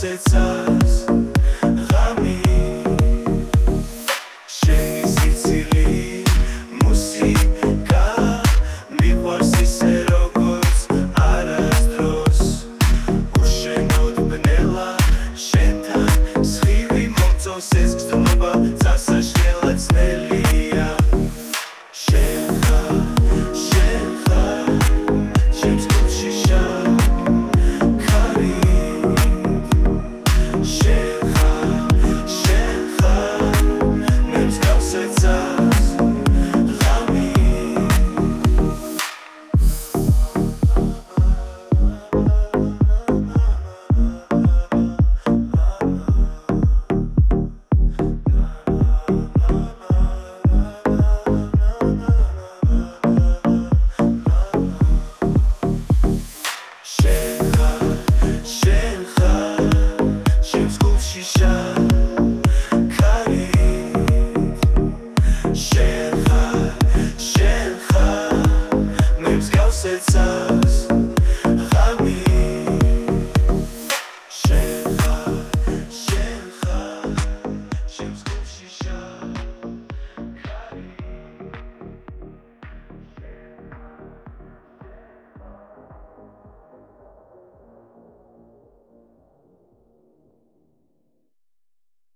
It's us. Bye. high.